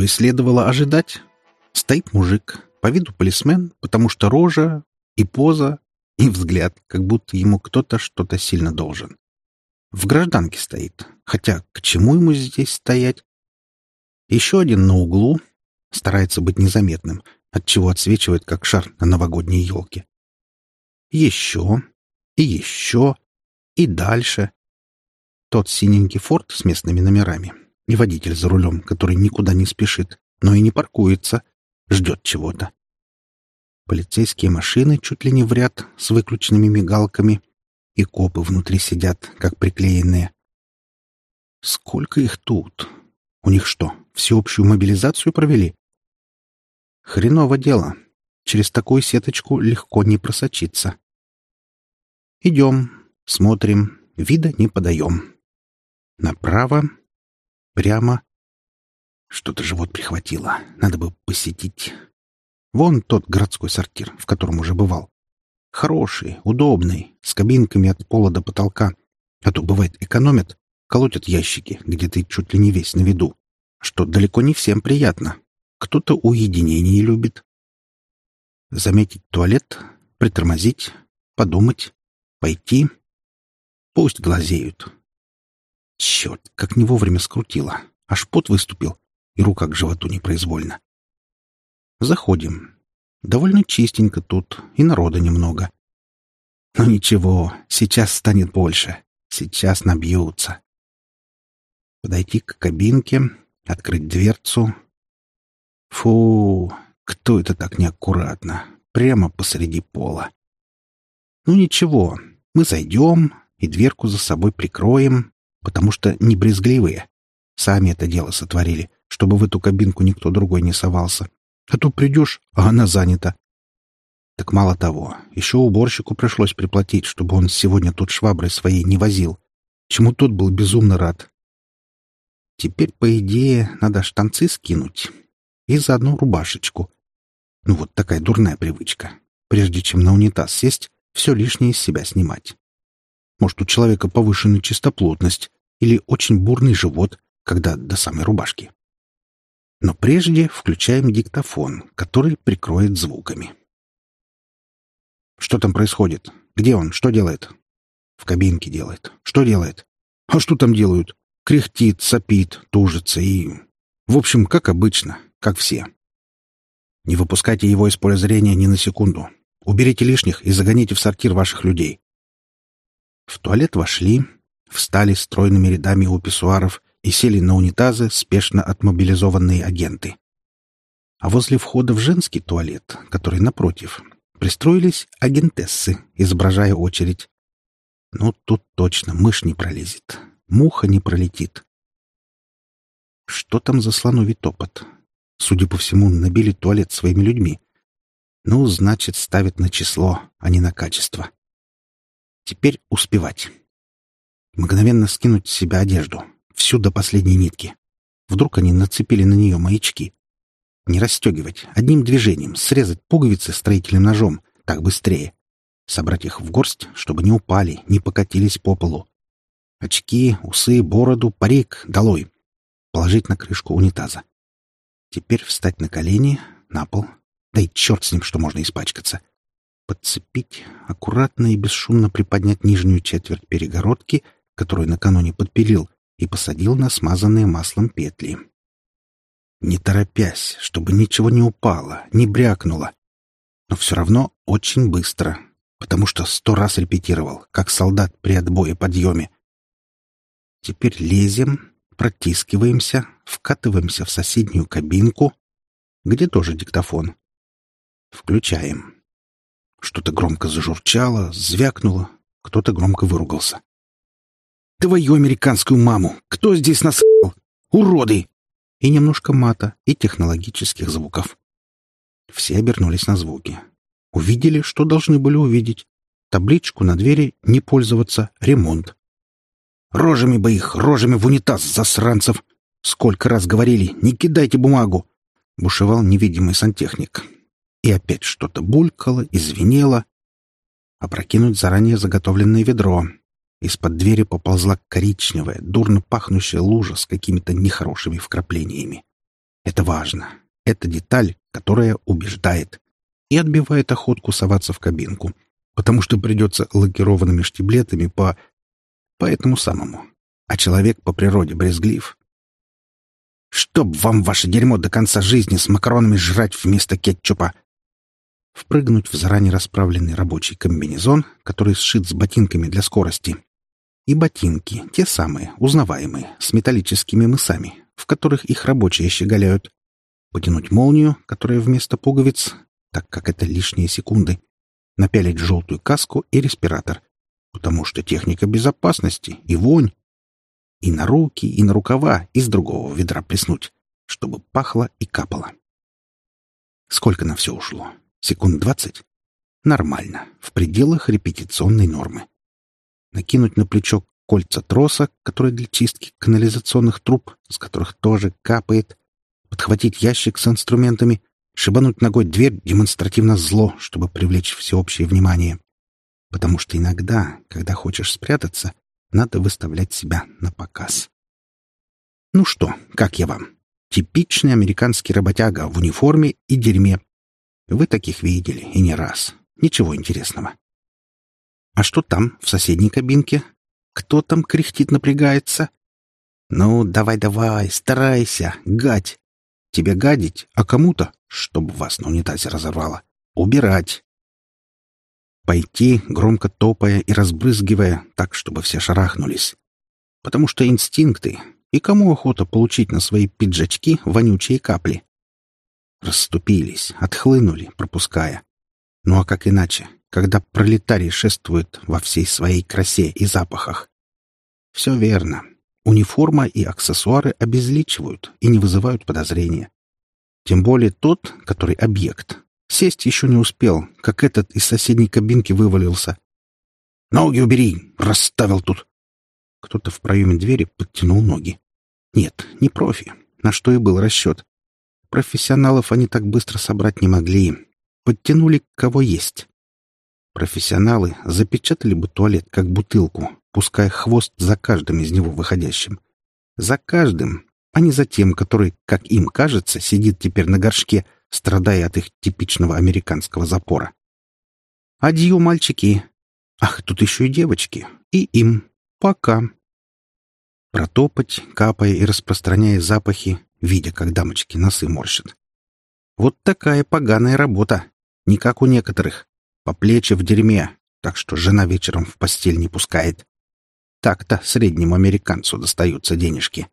И следовало ожидать. Стоит мужик, по виду полисмен, потому что рожа и поза, и взгляд, как будто ему кто-то что-то сильно должен. В гражданке стоит, хотя к чему ему здесь стоять? Еще один на углу, старается быть незаметным, отчего отсвечивает, как шар на новогодней елке. Еще, и еще, и дальше. Тот синенький форт с местными номерами и водитель за рулем, который никуда не спешит, но и не паркуется, ждет чего-то. Полицейские машины чуть ли не в ряд с выключенными мигалками, и копы внутри сидят, как приклеенные. Сколько их тут? У них что, всеобщую мобилизацию провели? Хреново дело. Через такую сеточку легко не просочиться. Идем, смотрим, вида не подаем. Направо, прямо. Что-то живот прихватило. Надо бы посетить. Вон тот городской сортир, в котором уже бывал. Хороший, удобный, с кабинками от пола до потолка. А то, бывает, экономят, колотят ящики, где ты чуть ли не весь на виду. Что далеко не всем приятно. Кто-то уединение любит. Заметить туалет, притормозить, подумать, пойти. Пусть глазеют. Черт, как не вовремя скрутило. Аж пот выступил, и рука к животу непроизвольно. Заходим. Довольно чистенько тут, и народа немного. Но ничего, сейчас станет больше. Сейчас набьются. Подойти к кабинке, открыть дверцу. Фу, кто это так неаккуратно? Прямо посреди пола. Ну ничего, мы зайдем и дверку за собой прикроем, потому что не брезгливые. Сами это дело сотворили, чтобы в эту кабинку никто другой не совался. А то придешь, а она занята. Так мало того, еще уборщику пришлось приплатить, чтобы он сегодня тут шваброй своей не возил, чему тот был безумно рад. Теперь, по идее, надо штанцы скинуть и заодно рубашечку. Ну вот такая дурная привычка. Прежде чем на унитаз сесть, все лишнее из себя снимать. Может, у человека повышенная чистоплотность или очень бурный живот, когда до самой рубашки. Но прежде включаем диктофон, который прикроет звуками. Что там происходит? Где он? Что делает? В кабинке делает. Что делает? А что там делают? Кряхтит, сопит, тужится и... В общем, как обычно, как все. Не выпускайте его из поля зрения ни на секунду. Уберите лишних и загоните в сортир ваших людей. В туалет вошли, встали стройными рядами у писсуаров и сели на унитазы спешно отмобилизованные агенты. А возле входа в женский туалет, который напротив, пристроились агентессы, изображая очередь. Ну, тут точно мышь не пролезет, муха не пролетит. Что там за слоновий топот? Судя по всему, набили туалет своими людьми. Ну, значит, ставят на число, а не на качество. Теперь успевать. Мгновенно скинуть с себя одежду, всю до последней нитки. Вдруг они нацепили на нее маячки. Не расстегивать, одним движением срезать пуговицы строительным ножом, так быстрее. Собрать их в горсть, чтобы не упали, не покатились по полу. Очки, усы, бороду, парик долой. Положить на крышку унитаза. Теперь встать на колени, на пол. Да и черт с ним, что можно испачкаться. Подцепить, аккуратно и бесшумно приподнять нижнюю четверть перегородки, которую накануне подпилил, и посадил на смазанные маслом петли. Не торопясь, чтобы ничего не упало, не брякнуло. Но все равно очень быстро, потому что сто раз репетировал, как солдат при отбое подъеме. Теперь лезем, протискиваемся, вкатываемся в соседнюю кабинку, где тоже диктофон. Включаем. Что-то громко зажурчало, звякнуло, кто-то громко выругался. Твою американскую маму! Кто здесь нас... Уроды!» И немножко мата и технологических звуков. Все обернулись на звуки. Увидели, что должны были увидеть. Табличку на двери «Не пользоваться. Ремонт». «Рожами бы их! Рожами в унитаз, засранцев! Сколько раз говорили, не кидайте бумагу!» Бушевал невидимый сантехник. И опять что-то булькало и звенело. Опрокинуть заранее заготовленное ведро, из-под двери поползла коричневая, дурно пахнущая лужа с какими-то нехорошими вкраплениями. Это важно. Это деталь, которая убеждает и отбивает охотку соваться в кабинку, потому что придется лакированными штиблетами по... по этому самому. А человек по природе брезглив. «Чтоб вам ваше дерьмо до конца жизни с макаронами жрать вместо кетчупа!» Впрыгнуть в заранее расправленный рабочий комбинезон, который сшит с ботинками для скорости. И ботинки, те самые, узнаваемые, с металлическими мысами, в которых их рабочие щеголяют. Потянуть молнию, которая вместо пуговиц, так как это лишние секунды, напялить желтую каску и респиратор, потому что техника безопасности и вонь. И на руки, и на рукава из другого ведра плеснуть, чтобы пахло и капало. Сколько на все ушло? Секунд двадцать? Нормально, в пределах репетиционной нормы. Накинуть на плечо кольца троса, которые для чистки канализационных труб, с которых тоже капает, подхватить ящик с инструментами, шибануть ногой дверь демонстративно зло, чтобы привлечь всеобщее внимание. Потому что иногда, когда хочешь спрятаться, надо выставлять себя на показ. Ну что, как я вам? Типичный американский работяга в униформе и дерьме. Вы таких видели, и не раз. Ничего интересного. А что там, в соседней кабинке? Кто там кряхтит, напрягается? Ну, давай-давай, старайся, гадь. Тебе гадить, а кому-то, чтобы вас на унитазе разорвало, убирать. Пойти, громко топая и разбрызгивая, так, чтобы все шарахнулись. Потому что инстинкты, и кому охота получить на свои пиджачки вонючие капли? Расступились, отхлынули, пропуская. Ну а как иначе, когда пролетарий шествует во всей своей красе и запахах? Все верно. Униформа и аксессуары обезличивают и не вызывают подозрения. Тем более тот, который объект. Сесть еще не успел, как этот из соседней кабинки вывалился. «Ноги убери! Расставил тут!» Кто-то в проеме двери подтянул ноги. Нет, не профи, на что и был расчет. Профессионалов они так быстро собрать не могли. Подтянули кого есть. Профессионалы запечатали бы туалет как бутылку, пуская хвост за каждым из него выходящим. За каждым, а не за тем, который, как им кажется, сидит теперь на горшке, страдая от их типичного американского запора. Адью, мальчики! Ах, тут еще и девочки. И им. Пока. Протопать, капая и распространяя запахи, видя, как дамочки носы морщат. Вот такая поганая работа. Не как у некоторых. По плечи в дерьме, так что жена вечером в постель не пускает. Так-то среднему американцу достаются денежки.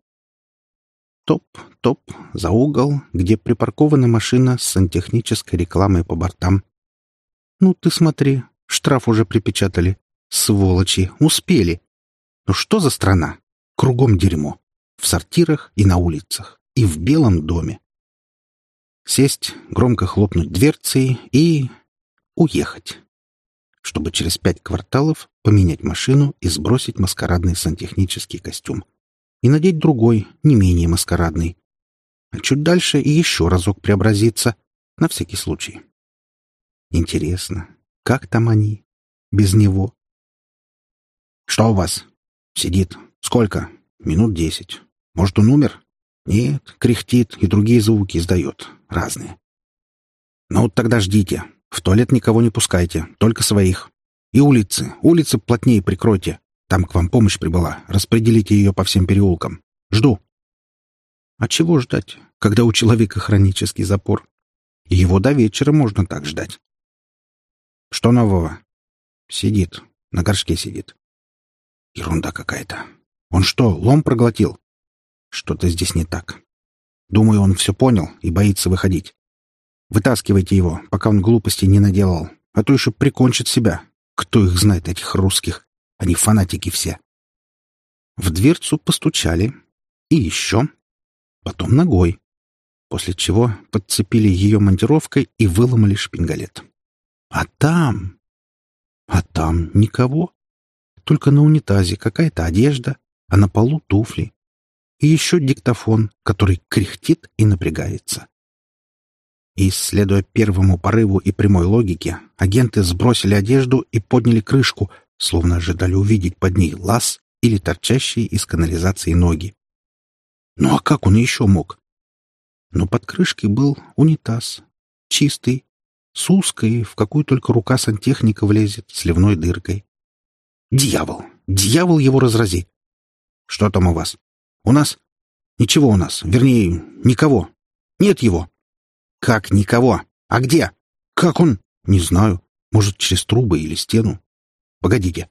Топ, топ, за угол, где припаркована машина с сантехнической рекламой по бортам. Ну ты смотри, штраф уже припечатали. Сволочи, успели. Ну что за страна? Кругом дерьмо. В сортирах и на улицах. И в белом доме. Сесть, громко хлопнуть дверцей и... уехать чтобы через пять кварталов поменять машину и сбросить маскарадный сантехнический костюм. И надеть другой, не менее маскарадный. А чуть дальше и еще разок преобразиться, на всякий случай. Интересно, как там они? Без него? «Что у вас?» «Сидит. Сколько?» «Минут десять. Может, он умер?» «Нет, кряхтит и другие звуки издает. Разные». «Ну, тогда ждите. В туалет никого не пускайте, только своих. И улицы, улицы плотнее прикройте. Там к вам помощь прибыла. Распределите ее по всем переулкам. Жду. А чего ждать, когда у человека хронический запор? Его до вечера можно так ждать. Что нового? Сидит. На горшке сидит. Ерунда какая-то. Он что, лом проглотил? Что-то здесь не так. Думаю, он все понял и боится выходить. Вытаскивайте его, пока он глупости не наделал, а то еще прикончит себя. Кто их знает, этих русских? Они фанатики все. В дверцу постучали. И еще. Потом ногой. После чего подцепили ее монтировкой и выломали шпингалет. А там... А там никого. Только на унитазе какая-то одежда, а на полу туфли. И еще диктофон, который кряхтит и напрягается. И, следуя первому порыву и прямой логике, агенты сбросили одежду и подняли крышку, словно ожидали увидеть под ней лаз или торчащие из канализации ноги. Ну а как он еще мог? Но под крышкой был унитаз. Чистый, с узкой, в какую только рука сантехника влезет, сливной дыркой. Дьявол! Дьявол его разрази! Что там у вас? У нас? Ничего у нас. Вернее, никого. Нет его. Как никого? А где? Как он? Не знаю. Может, через трубы или стену? Погодите.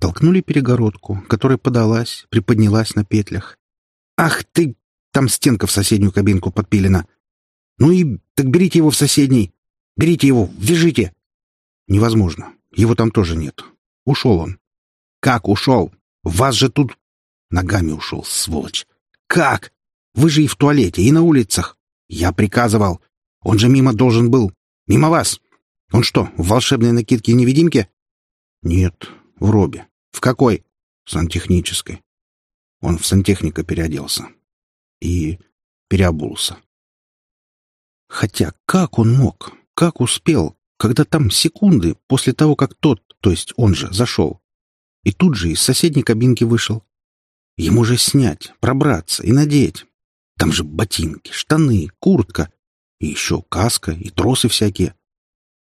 Толкнули перегородку, которая подалась, приподнялась на петлях. Ах ты! Там стенка в соседнюю кабинку подпилена. Ну и так берите его в соседний. Берите его, вяжите. Невозможно. Его там тоже нет. Ушел он. Как ушел? Вас же тут... Ногами ушел, сволочь. Как? Вы же и в туалете, и на улицах. Я приказывал. Он же мимо должен был. Мимо вас. Он что, в волшебной накидке-невидимке? Нет, в робе. В какой? Сантехнической. Он в сантехника переоделся. И переобулся. Хотя как он мог? Как успел? Когда там секунды после того, как тот, то есть он же, зашел. И тут же из соседней кабинки вышел. Ему же снять, пробраться и надеть. Там же ботинки, штаны, куртка. И еще каска и тросы всякие.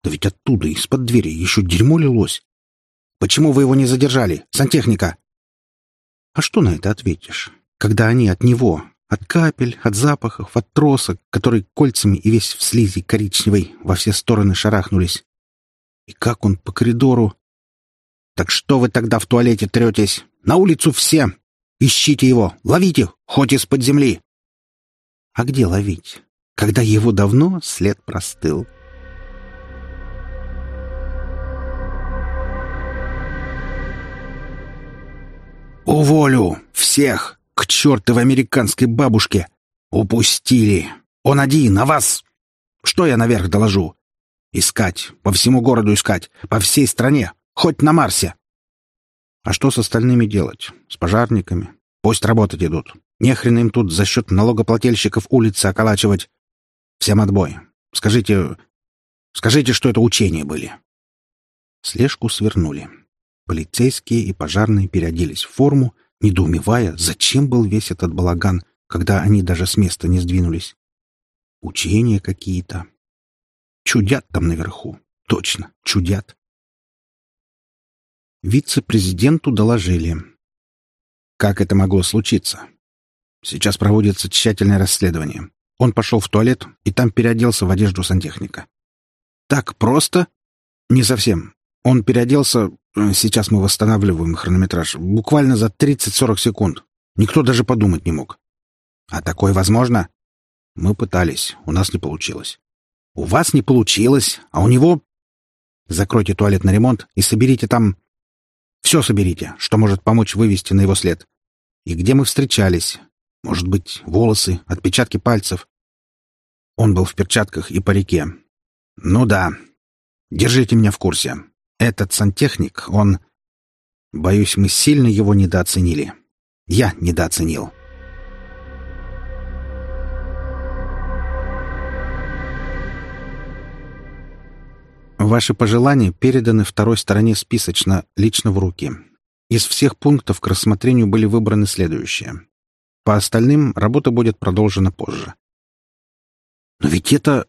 Да ведь оттуда, из-под двери, еще дерьмо лилось. Почему вы его не задержали, сантехника? А что на это ответишь, когда они от него, от капель, от запахов, от троса, которые кольцами и весь в слизи коричневой во все стороны шарахнулись? И как он по коридору... Так что вы тогда в туалете третесь? На улицу все! Ищите его, ловите, хоть из-под земли! А где ловить, когда его давно след простыл? «Уволю! Всех! К чертовой американской бабушке! Упустили! Он один, а вас... Что я наверх доложу? Искать, по всему городу искать, по всей стране, хоть на Марсе!» «А что с остальными делать? С пожарниками? Пусть работать идут. Нехрен им тут за счет налогоплательщиков улицы околачивать. Всем отбой. Скажите... Скажите, что это учения были». Слежку свернули. Полицейские и пожарные переоделись в форму, недоумевая, зачем был весь этот балаган, когда они даже с места не сдвинулись. Учения какие-то. Чудят там наверху. Точно, чудят. Вице-президенту доложили. Как это могло случиться? Сейчас проводится тщательное расследование. Он пошел в туалет и там переоделся в одежду сантехника. Так просто? Не совсем. Он переоделся, э, сейчас мы восстанавливаем хронометраж, буквально за 30-40 секунд. Никто даже подумать не мог. А такое возможно? Мы пытались, у нас не получилось. У вас не получилось, а у него... Закройте туалет на ремонт и соберите там... Все соберите, что может помочь вывести на его след. И где мы встречались? Может быть, волосы, отпечатки пальцев? Он был в перчатках и парике. Ну да. Держите меня в курсе. Этот сантехник, он... Боюсь, мы сильно его недооценили. Я недооценил. Ваши пожелания переданы второй стороне списочно, лично в руки. Из всех пунктов к рассмотрению были выбраны следующие. По остальным работа будет продолжена позже. Но ведь это...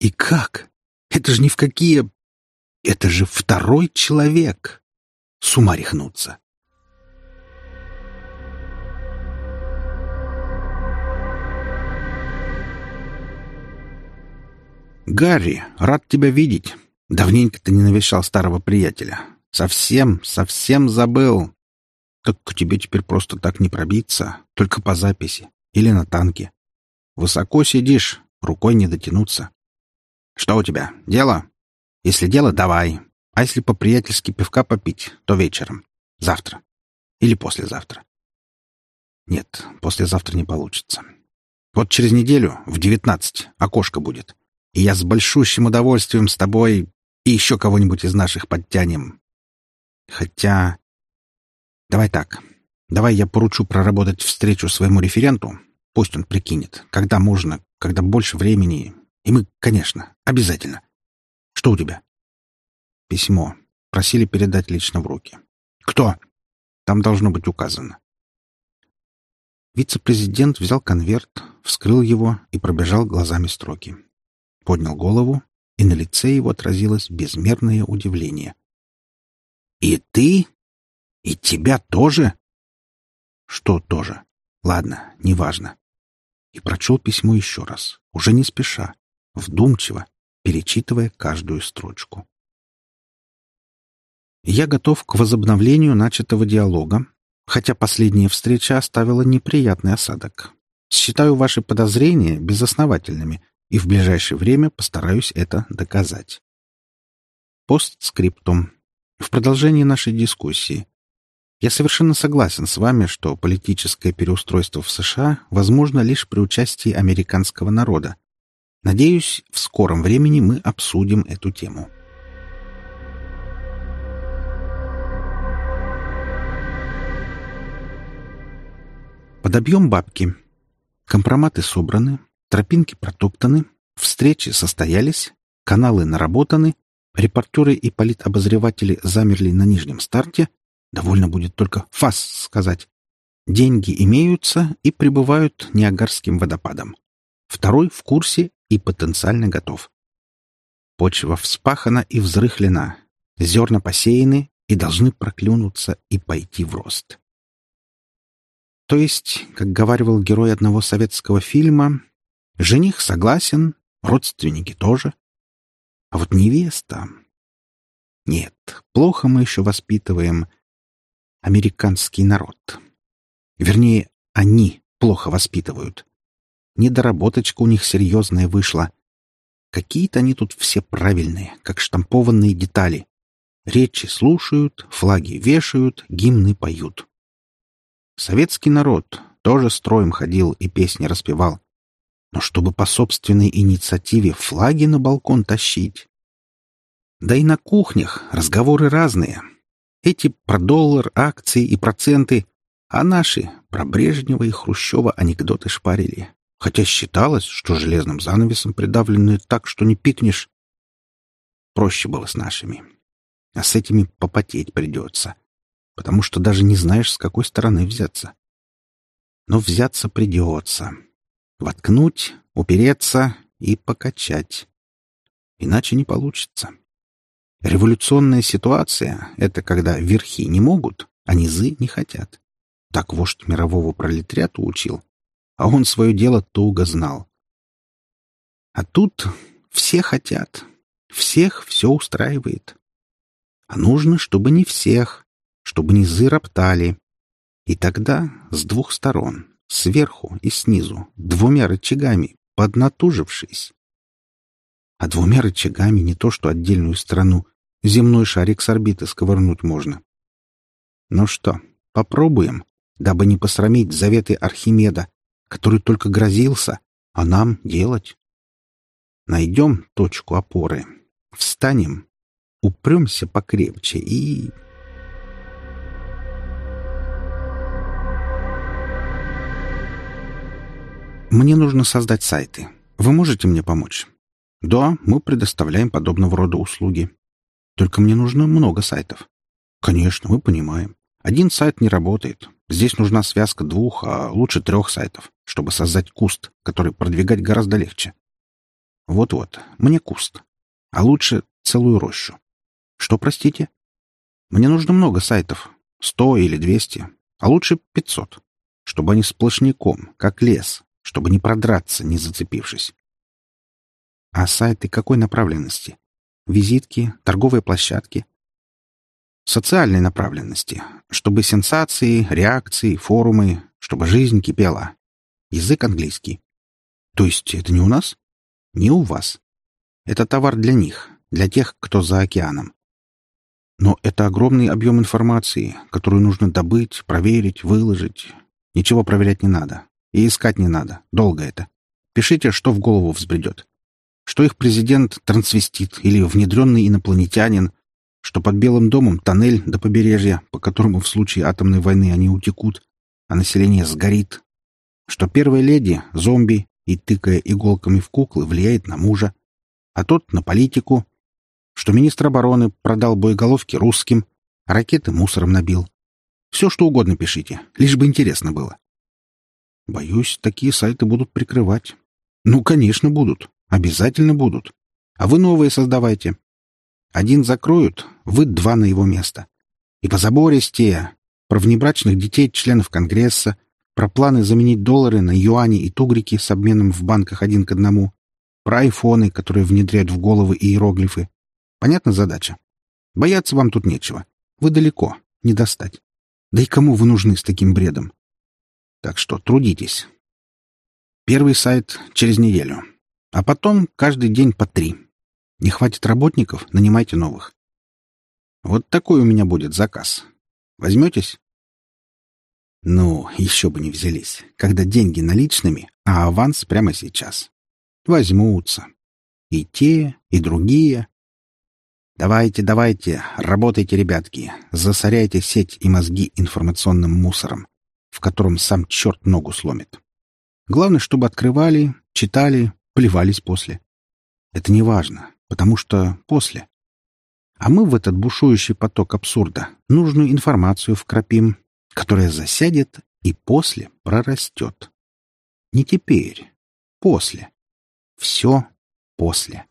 И как? Это же ни в какие... Это же второй человек! С ума рехнуться! «Гарри, рад тебя видеть. Давненько ты не навещал старого приятеля. Совсем, совсем забыл. Так к тебе теперь просто так не пробиться, только по записи или на танке. Высоко сидишь, рукой не дотянуться. Что у тебя, дело?» Если дело, давай. А если по-приятельски пивка попить, то вечером. Завтра. Или послезавтра. Нет, послезавтра не получится. Вот через неделю, в девятнадцать, окошко будет. И я с большущим удовольствием с тобой и еще кого-нибудь из наших подтянем. Хотя... Давай так. Давай я поручу проработать встречу своему референту. Пусть он прикинет, когда можно, когда больше времени. И мы, конечно, обязательно. Что у тебя? Письмо. Просили передать лично в руки. Кто? Там должно быть указано. Вице-президент взял конверт, вскрыл его и пробежал глазами строки. Поднял голову, и на лице его отразилось безмерное удивление. «И ты? И тебя тоже?» «Что тоже? Ладно, неважно». И прочел письмо еще раз, уже не спеша, вдумчиво, перечитывая каждую строчку. Я готов к возобновлению начатого диалога, хотя последняя встреча оставила неприятный осадок. Считаю ваши подозрения безосновательными и в ближайшее время постараюсь это доказать. Постскриптум. В продолжении нашей дискуссии. Я совершенно согласен с вами, что политическое переустройство в США возможно лишь при участии американского народа. Надеюсь, в скором времени мы обсудим эту тему. Подобьем бабки. Компроматы собраны, тропинки протоптаны, встречи состоялись, каналы наработаны, репортеры и политобозреватели замерли на нижнем старте, довольно будет только фас сказать. Деньги имеются и прибывают Ниагарским водопадом. Второй в курсе и потенциально готов. Почва вспахана и взрыхлена, зерна посеяны и должны проклюнуться и пойти в рост. То есть, как говаривал герой одного советского фильма, жених согласен, родственники тоже. А вот невеста... Нет, плохо мы еще воспитываем американский народ. Вернее, они плохо воспитывают. Недоработочка у них серьезная вышла. Какие-то они тут все правильные, как штампованные детали. Речи слушают, флаги вешают, гимны поют. Советский народ тоже строем ходил и песни распевал. Но чтобы по собственной инициативе флаги на балкон тащить. Да и на кухнях разговоры разные. Эти про доллар, акции и проценты, а наши про Брежнева и Хрущева анекдоты шпарили. Хотя считалось, что железным занавесом придавлены так, что не пикнешь. Проще было с нашими. А с этими попотеть придется потому что даже не знаешь, с какой стороны взяться. Но взяться придется. Воткнуть, упереться и покачать. Иначе не получится. Революционная ситуация — это когда верхи не могут, а низы не хотят. Так вождь мирового пролетариата учил, а он свое дело туго знал. А тут все хотят, всех все устраивает. А нужно, чтобы не всех, чтобы низы роптали. И тогда с двух сторон, сверху и снизу, двумя рычагами, поднатужившись. А двумя рычагами не то что отдельную страну, земной шарик с орбиты сковырнуть можно. Ну что, попробуем, дабы не посрамить заветы Архимеда, который только грозился, а нам делать. Найдем точку опоры, встанем, упремся покрепче и... Мне нужно создать сайты. Вы можете мне помочь? Да, мы предоставляем подобного рода услуги. Только мне нужно много сайтов. Конечно, мы понимаем. Один сайт не работает. Здесь нужна связка двух, а лучше трех сайтов, чтобы создать куст, который продвигать гораздо легче. Вот-вот, мне куст. А лучше целую рощу. Что, простите? Мне нужно много сайтов. Сто или двести. А лучше пятьсот. Чтобы они сплошняком, как лес, чтобы не продраться, не зацепившись. А сайты какой направленности? Визитки, торговые площадки? Социальной направленности, чтобы сенсации, реакции, форумы, чтобы жизнь кипела. Язык английский. То есть это не у нас? Не у вас. Это товар для них, для тех, кто за океаном. Но это огромный объем информации, которую нужно добыть, проверить, выложить. Ничего проверять не надо. И искать не надо. Долго это. Пишите, что в голову взбредет. Что их президент — трансвестит или внедренный инопланетянин, что под Белым домом тоннель до побережья, по которому в случае атомной войны они утекут, а население сгорит, что первая леди — зомби и, тыкая иголками в куклы, влияет на мужа, а тот — на политику, что министр обороны продал боеголовки русским, ракеты мусором набил. Все, что угодно пишите, лишь бы интересно было. Боюсь, такие сайты будут прикрывать. Ну, конечно, будут. Обязательно будут. А вы новые создавайте. Один закроют, вы два на его место. И позабористее. Про внебрачных детей членов Конгресса, про планы заменить доллары на юани и тугрики с обменом в банках один к одному, про айфоны, которые внедряют в головы иероглифы. Понятна задача? Бояться вам тут нечего. Вы далеко, не достать. Да и кому вы нужны с таким бредом? Так что трудитесь. Первый сайт через неделю. А потом каждый день по три. Не хватит работников, нанимайте новых. Вот такой у меня будет заказ. Возьметесь? Ну, еще бы не взялись, когда деньги наличными, а аванс прямо сейчас. Возьмутся. И те, и другие. Давайте, давайте, работайте, ребятки, засоряйте сеть и мозги информационным мусором, в котором сам черт ногу сломит. Главное, чтобы открывали, читали, плевались после. Это не важно, потому что после. А мы в этот бушующий поток абсурда нужную информацию вкрапим, которая засядет и после прорастет. Не теперь, после. Все после.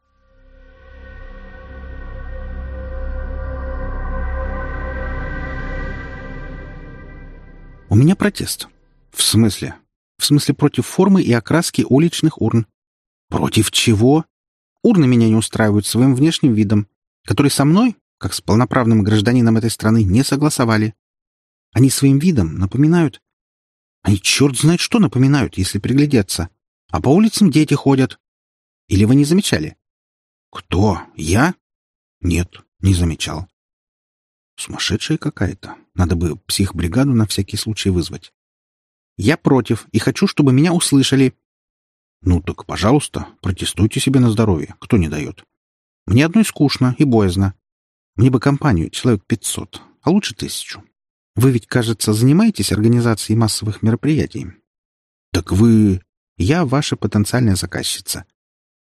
Меня протест. В смысле? В смысле против формы и окраски уличных урн. Против чего? Урны меня не устраивают своим внешним видом, который со мной, как с полноправным гражданином этой страны, не согласовали. Они своим видом напоминают... Они черт знает что напоминают, если приглядеться. А по улицам дети ходят, или вы не замечали? Кто? Я? Нет, не замечал. Сумасшедшая какая-то. Надо бы психбригаду на всякий случай вызвать. Я против и хочу, чтобы меня услышали. Ну так, пожалуйста, протестуйте себе на здоровье. Кто не дает? Мне одной скучно и боязно. Мне бы компанию, человек пятьсот, а лучше тысячу. Вы ведь, кажется, занимаетесь организацией массовых мероприятий. Так вы... Я ваша потенциальная заказчица.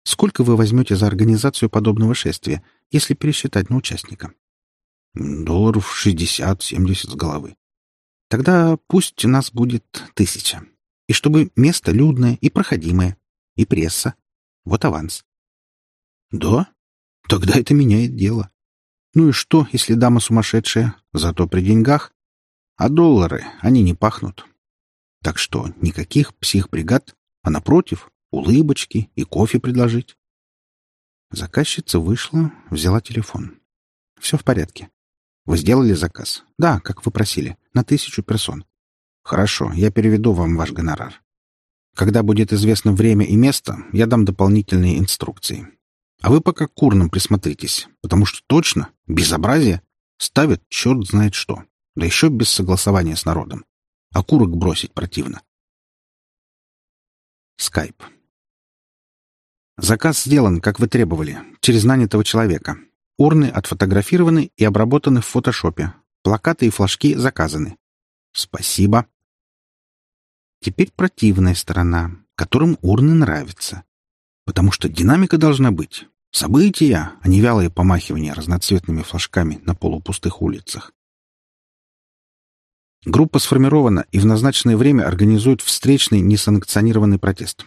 Сколько вы возьмете за организацию подобного шествия, если пересчитать на участника? Долларов шестьдесят-семьдесят с головы. Тогда пусть у нас будет тысяча. И чтобы место людное и проходимое, и пресса. Вот аванс. Да? Тогда это меняет дело. Ну и что, если дама сумасшедшая, зато при деньгах? А доллары, они не пахнут. Так что никаких психбригад, а напротив, улыбочки и кофе предложить. Заказчица вышла, взяла телефон. Все в порядке. Вы сделали заказ? Да, как вы просили, на тысячу персон. Хорошо, я переведу вам ваш гонорар. Когда будет известно время и место, я дам дополнительные инструкции. А вы пока к курным присмотритесь, потому что точно, безобразие, ставят черт знает что, да еще без согласования с народом. А курок бросить противно. Скайп. Заказ сделан, как вы требовали, через нанятого человека. Урны отфотографированы и обработаны в фотошопе. Плакаты и флажки заказаны. Спасибо. Теперь противная сторона, которым урны нравятся. Потому что динамика должна быть. События, а не вялые помахивания разноцветными флажками на полупустых улицах. Группа сформирована и в назначенное время организует встречный несанкционированный протест.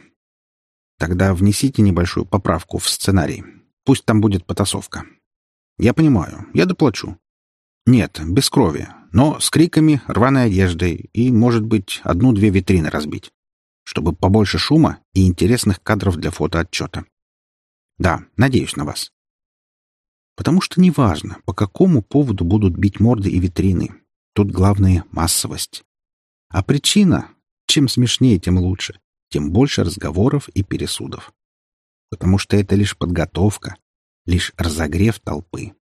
Тогда внесите небольшую поправку в сценарий. Пусть там будет потасовка. Я понимаю, я доплачу. Нет, без крови, но с криками, рваной одеждой и, может быть, одну-две витрины разбить. Чтобы побольше шума и интересных кадров для фотоотчета. Да, надеюсь на вас. Потому что неважно, по какому поводу будут бить морды и витрины. Тут главное — массовость. А причина — чем смешнее, тем лучше тем больше разговоров и пересудов. Потому что это лишь подготовка, лишь разогрев толпы.